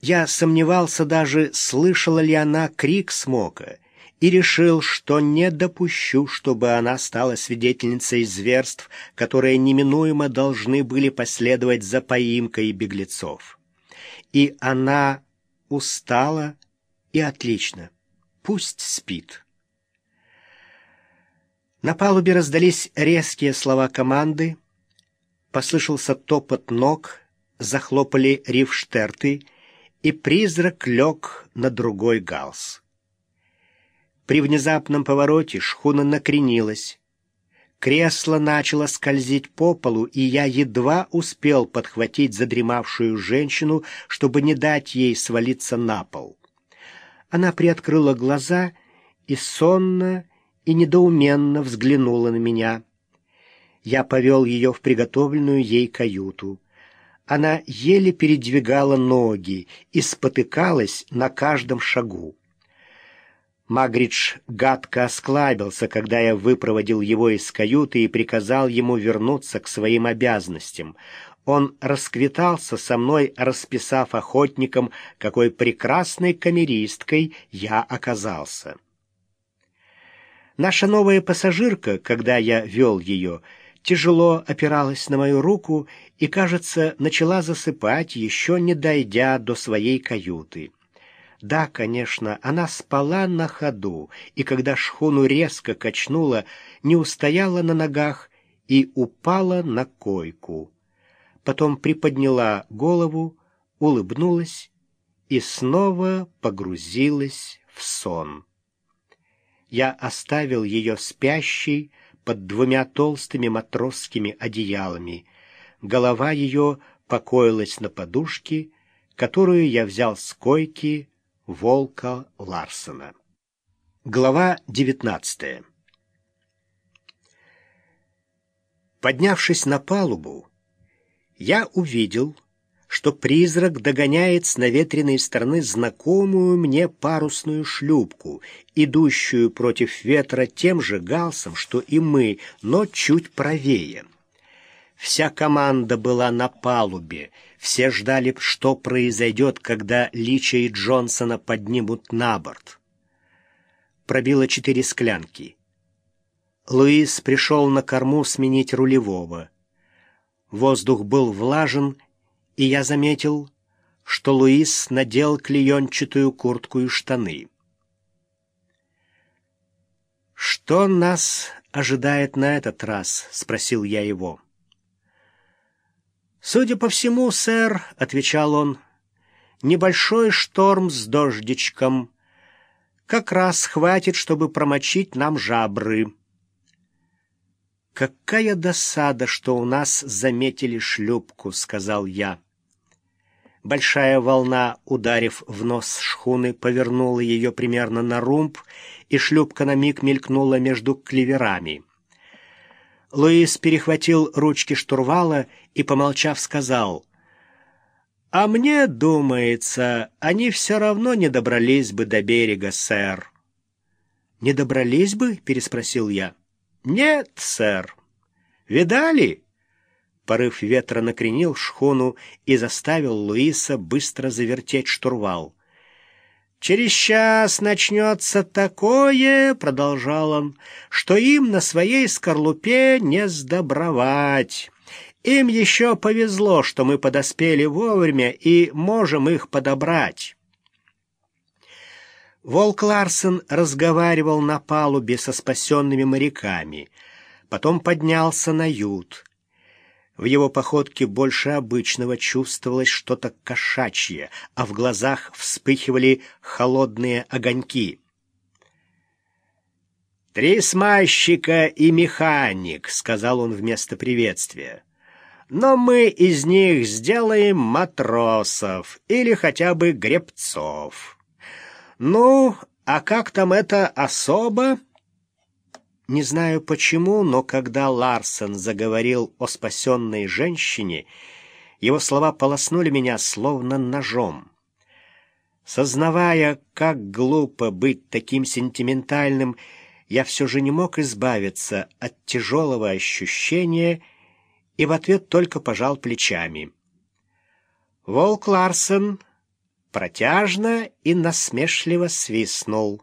Я сомневался даже, слышала ли она крик смока, и решил, что не допущу, чтобы она стала свидетельницей зверств, которые неминуемо должны были последовать за поимкой беглецов. И она устала и отлично. Пусть спит. На палубе раздались резкие слова команды, послышался топот ног, захлопали рифштерты, и призрак лег на другой галс. При внезапном повороте шхуна накренилась. Кресло начало скользить по полу, и я едва успел подхватить задремавшую женщину, чтобы не дать ей свалиться на пол. Она приоткрыла глаза и сонно и недоуменно взглянула на меня. Я повел ее в приготовленную ей каюту. Она еле передвигала ноги и спотыкалась на каждом шагу. Магридж гадко осклабился, когда я выпроводил его из каюты и приказал ему вернуться к своим обязанностям. Он расквитался со мной, расписав охотникам, какой прекрасной камеристкой я оказался. Наша новая пассажирка, когда я вел ее, — тяжело опиралась на мою руку и, кажется, начала засыпать, еще не дойдя до своей каюты. Да, конечно, она спала на ходу, и когда шхуну резко качнула, не устояла на ногах и упала на койку. Потом приподняла голову, улыбнулась и снова погрузилась в сон. Я оставил ее спящей, под двумя толстыми матросскими одеялами. Голова ее покоилась на подушке, которую я взял с койки волка Ларсона. Глава девятнадцатая Поднявшись на палубу, я увидел, что призрак догоняет с наветренной стороны знакомую мне парусную шлюпку, идущую против ветра тем же галсом, что и мы, но чуть правее. Вся команда была на палубе, все ждали, что произойдет, когда Лича и Джонсона поднимут на борт. Пробило четыре склянки. Луис пришел на корму сменить рулевого. Воздух был влажен и я заметил, что Луис надел клеенчатую куртку и штаны. «Что нас ожидает на этот раз?» — спросил я его. «Судя по всему, сэр», — отвечал он, — «небольшой шторм с дождичком. Как раз хватит, чтобы промочить нам жабры». «Какая досада, что у нас заметили шлюпку», — сказал я. Большая волна, ударив в нос шхуны, повернула ее примерно на румб, и шлюпка на миг мелькнула между клеверами. Луис перехватил ручки штурвала и, помолчав, сказал, «А мне, думается, они все равно не добрались бы до берега, сэр». «Не добрались бы?» — переспросил я. «Нет, сэр. Видали?» Порыв ветра накренил шхуну и заставил Луиса быстро завертеть штурвал. «Через час начнется такое, — продолжал он, — что им на своей скорлупе не сдобровать. Им еще повезло, что мы подоспели вовремя и можем их подобрать». Волк Ларсен разговаривал на палубе со спасенными моряками, потом поднялся на ют — в его походке больше обычного чувствовалось что-то кошачье, а в глазах вспыхивали холодные огоньки. «Три смазчика и механик», — сказал он вместо приветствия. «Но мы из них сделаем матросов или хотя бы гребцов. Ну, а как там это особо?» Не знаю почему, но когда Ларсен заговорил о спасенной женщине, его слова полоснули меня словно ножом. Сознавая, как глупо быть таким сентиментальным, я все же не мог избавиться от тяжелого ощущения и в ответ только пожал плечами. Волк Ларсен протяжно и насмешливо свистнул.